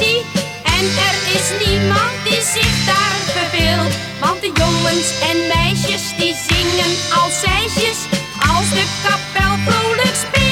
En er is niemand die zich daar verveelt. Want de jongens en meisjes die zingen als zijsjes. Als de kapel vrolijk speelt.